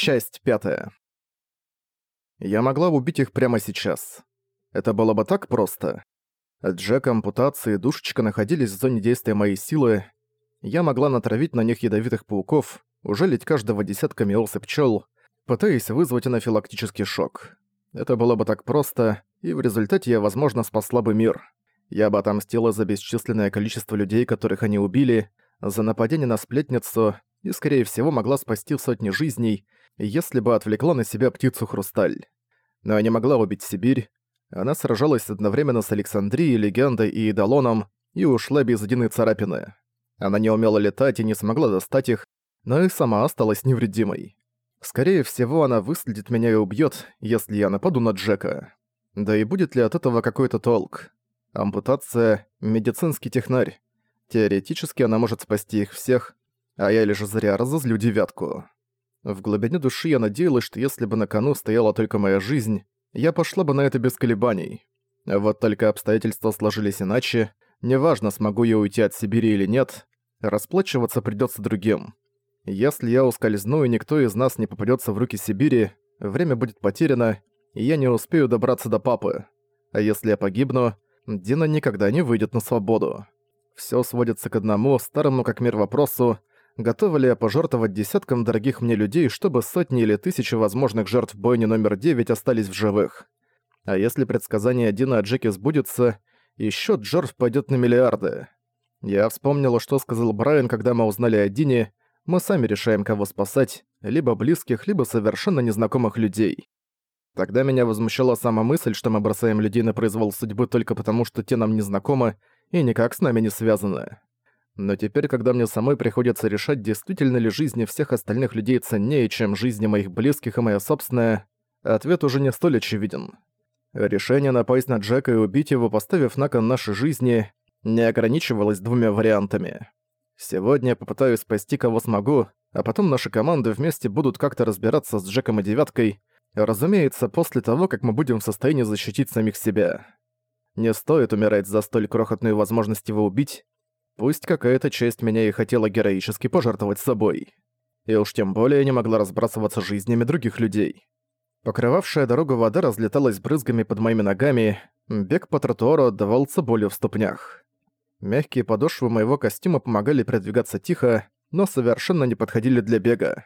Часть пятая. Я могла убить их прямо сейчас. Это было бы так просто. Джек, ампутация и душечка находились в зоне действия моей силы. Я могла натравить на них ядовитых пауков, ужалить каждого десятками ос пчел, пытаясь вызвать анафилактический шок. Это было бы так просто, и в результате я, возможно, спасла бы мир. Я бы отомстила за бесчисленное количество людей, которых они убили, за нападение на сплетницу, и, скорее всего, могла спасти сотни жизней, если бы отвлекла на себя птицу Хрусталь. Но я не могла убить Сибирь. Она сражалась одновременно с Александрией, Легендой и Идолоном и ушла без единой царапины. Она не умела летать и не смогла достать их, но и сама осталась невредимой. Скорее всего, она выследит меня и убьет, если я нападу на Джека. Да и будет ли от этого какой-то толк? Ампутация – медицинский технарь. Теоретически она может спасти их всех, а я лишь зря разозлю девятку. В глубине души я надеялась, что если бы на кону стояла только моя жизнь, я пошла бы на это без колебаний. Вот только обстоятельства сложились иначе, неважно, смогу я уйти от Сибири или нет, расплачиваться придётся другим. Если я ускользну и никто из нас не попадётся в руки Сибири, время будет потеряно, и я не успею добраться до папы. А если я погибну, Дина никогда не выйдет на свободу. Всё сводится к одному, старому как мир вопросу, готова ли я пожертвовать десяткам дорогих мне людей, чтобы сотни или тысячи возможных жертв бойни номер 9 остались в живых. А если предсказание Дина о Джеке сбудется, и жертв пойдет на миллиарды. Я вспомнила, что сказал Брайан, когда мы узнали о Дине, мы сами решаем, кого спасать, либо близких, либо совершенно незнакомых людей. Тогда меня возмущала сама мысль, что мы бросаем людей на произвол судьбы только потому, что те нам незнакомы и никак с нами не связаны. Но теперь, когда мне самой приходится решать, действительно ли жизни всех остальных людей ценнее, чем жизни моих близких и моя собственная, ответ уже не столь очевиден. Решение напасть на Джека и убить его, поставив на кон нашей жизни, не ограничивалось двумя вариантами. Сегодня я попытаюсь спасти кого смогу, а потом наши команды вместе будут как-то разбираться с Джеком и Девяткой, разумеется, после того, как мы будем в состоянии защитить самих себя. Не стоит умирать за столь крохотную возможность его убить, Пусть какая-то часть меня и хотела героически пожертвовать собой. И уж тем более не могла разбрасываться жизнями других людей. Покрывавшая дорогу вода разлеталась брызгами под моими ногами, бег по тротуару отдавался болью в ступнях. Мягкие подошвы моего костюма помогали продвигаться тихо, но совершенно не подходили для бега.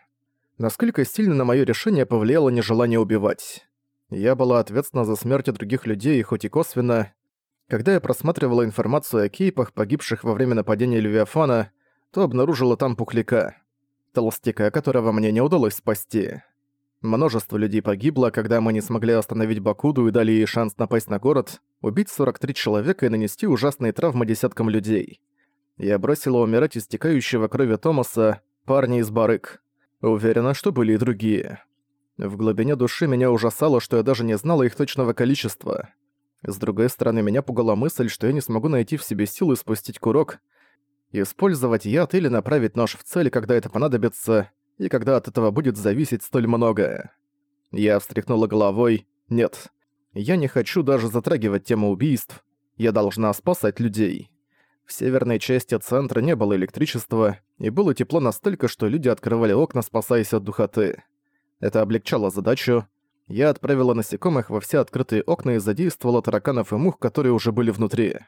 Насколько сильно на моё решение повлияло нежелание убивать. Я была ответственна за смерть других людей, хоть и косвенно, когда я просматривала информацию о кейпах, погибших во время нападения Левиафана, то обнаружила там пухляка. Толстяка, которого мне не удалось спасти. Множество людей погибло, когда мы не смогли остановить Бакуду и дали ей шанс напасть на город, убить 43 человека и нанести ужасные травмы десяткам людей. Я бросила умирать истекающего крови Томаса, парня из Барык. Уверена, что были и другие. В глубине души меня ужасало, что я даже не знала их точного количества. С другой стороны, меня пугала мысль, что я не смогу найти в себе силы спустить курок, использовать яд или направить нож в цель, когда это понадобится, и когда от этого будет зависеть столь многое. Я встряхнула головой. Нет, я не хочу даже затрагивать тему убийств. Я должна спасать людей. В северной части центра не было электричества, и было тепло настолько, что люди открывали окна, спасаясь от духоты. Это облегчало задачу, я отправила насекомых во все открытые окна и задействовала тараканов и мух, которые уже были внутри.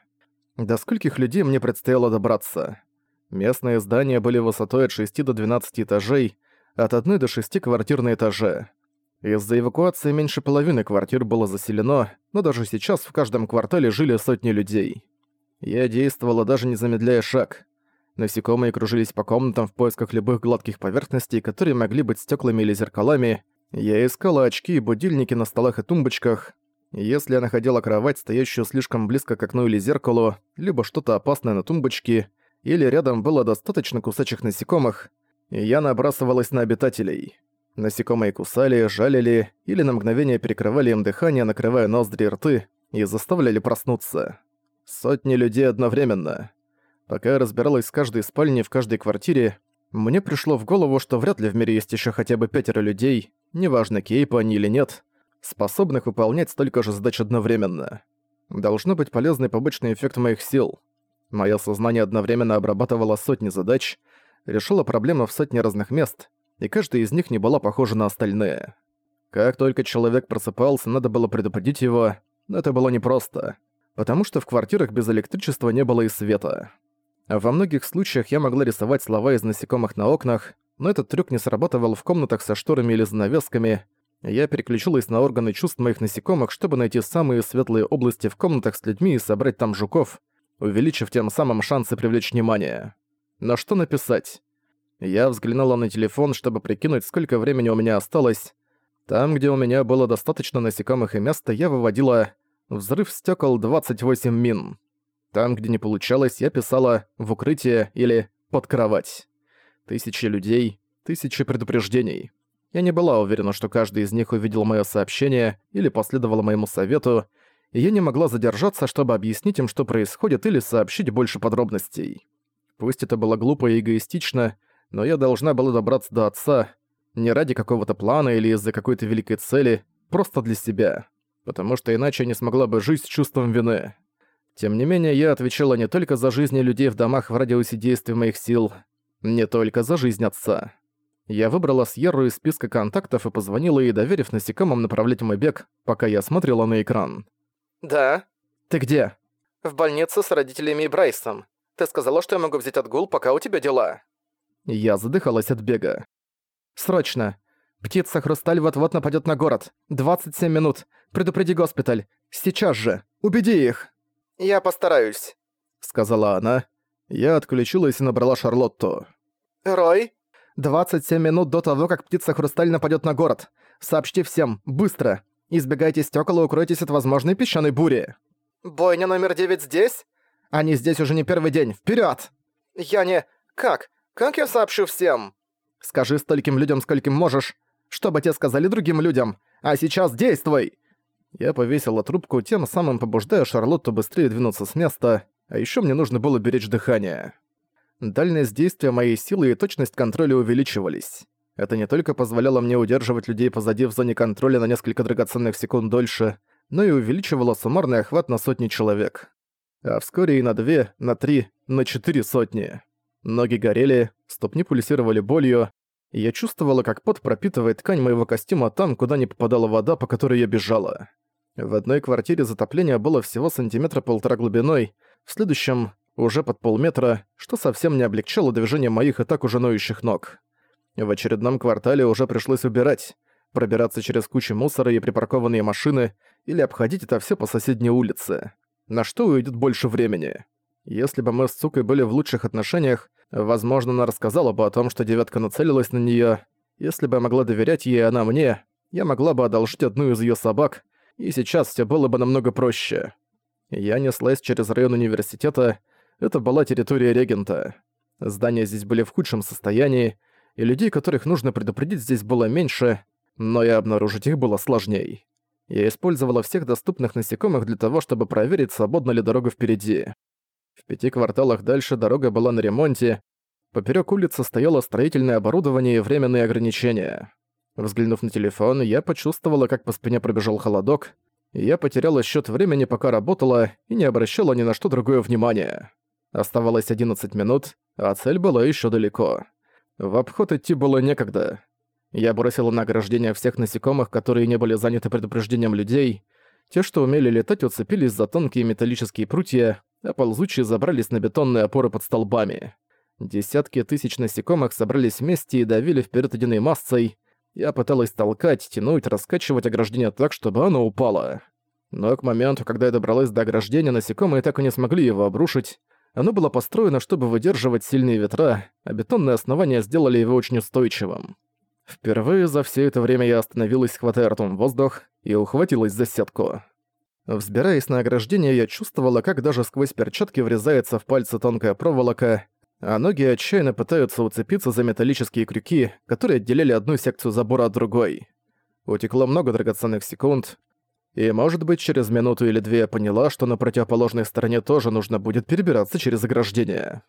До скольких людей мне предстояло добраться? Местные здания были высотой от 6 до 12 этажей, от 1 до 6 квартир на этаже. Из-за эвакуации меньше половины квартир было заселено, но даже сейчас в каждом квартале жили сотни людей. Я действовала даже не замедляя шаг. Насекомые кружились по комнатам в поисках любых гладких поверхностей, которые могли быть стеклами или зеркалами, я искала очки и будильники на столах и тумбочках. Если я находила кровать, стоящую слишком близко к окну или зеркалу, либо что-то опасное на тумбочке, или рядом было достаточно кусачих насекомых, я набрасывалась на обитателей. Насекомые кусали, жалили или на мгновение перекрывали им дыхание, накрывая ноздри и рты, и заставляли проснуться. Сотни людей одновременно. Пока я разбиралась с каждой спальней в каждой квартире, мне пришло в голову, что вряд ли в мире есть еще хотя бы пятеро людей, неважно, кейпы они или нет, способных выполнять столько же задач одновременно. Должно быть полезный побочный эффект моих сил. Моё сознание одновременно обрабатывало сотни задач, решило проблемы в сотни разных мест, и каждая из них не была похожа на остальные. Как только человек просыпался, надо было предупредить его, но это было непросто, потому что в квартирах без электричества не было и света. Во многих случаях я могла рисовать слова из насекомых на окнах, но этот трюк не срабатывал в комнатах со шторами или занавесками. Я переключилась на органы чувств моих насекомых, чтобы найти самые светлые области в комнатах с людьми и собрать там жуков, увеличив тем самым шансы привлечь внимание. Но что написать? Я взглянула на телефон, чтобы прикинуть, сколько времени у меня осталось. Там, где у меня было достаточно насекомых и места, я выводила «взрыв стекол 28 мин». Там, где не получалось, я писала «в укрытие» или «под кровать». Тысячи людей, тысячи предупреждений. Я не была уверена, что каждый из них увидел моё сообщение или последовал моему совету, и я не могла задержаться, чтобы объяснить им, что происходит, или сообщить больше подробностей. Пусть это было глупо и эгоистично, но я должна была добраться до отца не ради какого-то плана или из-за какой-то великой цели, просто для себя, потому что иначе я не смогла бы жить с чувством вины. Тем не менее, я отвечала не только за жизни людей в домах в радиусе действия моих сил, не только за жизнь отца. Я выбрала Сьерру из списка контактов и позвонила ей, доверив насекомым направлять мой бег, пока я смотрела на экран. «Да». «Ты где?» «В больнице с родителями и Брайсом. Ты сказала, что я могу взять отгул, пока у тебя дела». Я задыхалась от бега. «Срочно! Птица Хрусталь вот-вот нападет на город. 27 минут. Предупреди госпиталь. Сейчас же. Убеди их!» «Я постараюсь», — сказала она. Я отключилась и набрала Шарлотту. «Рой?» «27 минут до того, как птица Хрусталь нападет на город. Сообщи всем, быстро. Избегайте стекол и укройтесь от возможной песчаной бури». «Бойня номер девять здесь?» «Они здесь уже не первый день. Вперед! «Я не... Как? Как я сообщу всем?» «Скажи стольким людям, скольким можешь, чтобы те сказали другим людям. А сейчас действуй!» Я повесила трубку, тем самым побуждая Шарлотту быстрее двинуться с места, а еще мне нужно было беречь дыхание. Дальность действия моей силы и точность контроля увеличивались. Это не только позволяло мне удерживать людей позади в зоне контроля на несколько драгоценных секунд дольше, но и увеличивало суммарный охват на сотни человек. А вскоре и на две, на три, на четыре сотни. Ноги горели, ступни пульсировали болью, и я чувствовала, как пот пропитывает ткань моего костюма там, куда не попадала вода, по которой я бежала. В одной квартире затопление было всего сантиметра полтора глубиной, в следующем — уже под полметра, что совсем не облегчало движение моих и так уже ноющих ног. В очередном квартале уже пришлось убирать, пробираться через кучу мусора и припаркованные машины или обходить это все по соседней улице. На что уйдет больше времени? Если бы мы с Цукой были в лучших отношениях, возможно, она рассказала бы о том, что девятка нацелилась на неё. Если бы я могла доверять ей, она мне, я могла бы одолжить одну из её собак — и сейчас все было бы намного проще. Я неслась через район университета, это была территория регента. Здания здесь были в худшем состоянии, и людей, которых нужно предупредить, здесь было меньше, но и обнаружить их было сложней. Я использовала всех доступных насекомых для того, чтобы проверить, свободна ли дорога впереди. В пяти кварталах дальше дорога была на ремонте, поперек улицы стояло строительное оборудование и временные ограничения. Взглянув на телефон, я почувствовала, как по спине пробежал холодок, я потеряла счет времени, пока работала, и не обращала ни на что другое внимания. Оставалось 11 минут, а цель была еще далеко. В обход идти было некогда. Я бросила на ограждение всех насекомых, которые не были заняты предупреждением людей. Те, что умели летать, уцепились за тонкие металлические прутья, а ползучие забрались на бетонные опоры под столбами. Десятки тысяч насекомых собрались вместе и давили вперед единой массой, я пыталась толкать, тянуть, раскачивать ограждение так, чтобы оно упало. Но к моменту, когда я добралась до ограждения, насекомые так и не смогли его обрушить. Оно было построено, чтобы выдерживать сильные ветра, а бетонные основания сделали его очень устойчивым. Впервые за все это время я остановилась, хватая ртом воздух, и ухватилась за сетку. Взбираясь на ограждение, я чувствовала, как даже сквозь перчатки врезается в пальцы тонкая проволока, а ноги отчаянно пытаются уцепиться за металлические крюки, которые отделяли одну секцию забора от другой. Утекло много драгоценных секунд, и, может быть, через минуту или две я поняла, что на противоположной стороне тоже нужно будет перебираться через ограждение.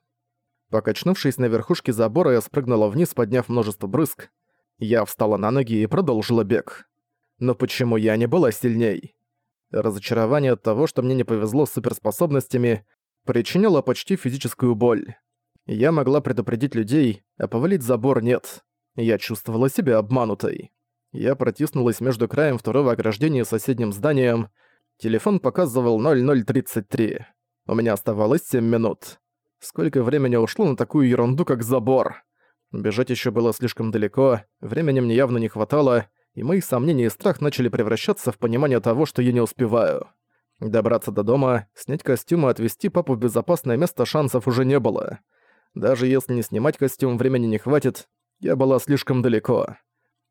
Покачнувшись на верхушке забора, я спрыгнула вниз, подняв множество брызг. Я встала на ноги и продолжила бег. Но почему я не была сильней? Разочарование от того, что мне не повезло с суперспособностями, причинило почти физическую боль. Я могла предупредить людей, а повалить забор нет. Я чувствовала себя обманутой. Я протиснулась между краем второго ограждения и соседним зданием. Телефон показывал 0033. У меня оставалось 7 минут. Сколько времени ушло на такую ерунду, как забор? Бежать еще было слишком далеко, времени мне явно не хватало, и мои сомнения и страх начали превращаться в понимание того, что я не успеваю. Добраться до дома, снять костюм и отвезти папу в безопасное место шансов уже не было. Даже если не снимать костюм, времени не хватит, я была слишком далеко.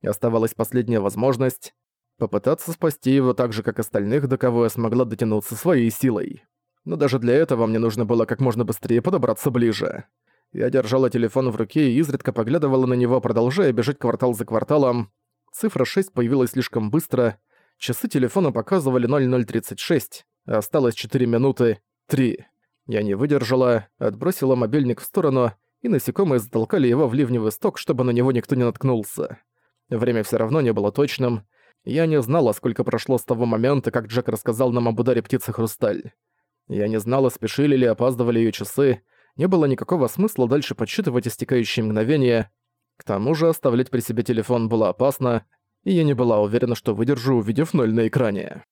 Оставалась последняя возможность — попытаться спасти его так же, как остальных, до кого я смогла дотянуться своей силой. Но даже для этого мне нужно было как можно быстрее подобраться ближе. Я держала телефон в руке и изредка поглядывала на него, продолжая бежать квартал за кварталом. Цифра 6 появилась слишком быстро. Часы телефона показывали 0036, а осталось 4 минуты 3. Я не выдержала, отбросила мобильник в сторону, и насекомые затолкали его в ливневый сток, чтобы на него никто не наткнулся. Время все равно не было точным. Я не знала, сколько прошло с того момента, как Джек рассказал нам об ударе птицы Хрусталь. Я не знала, спешили ли опаздывали ее часы, не было никакого смысла дальше подсчитывать истекающие мгновения. К тому же оставлять при себе телефон было опасно, и я не была уверена, что выдержу, увидев ноль на экране.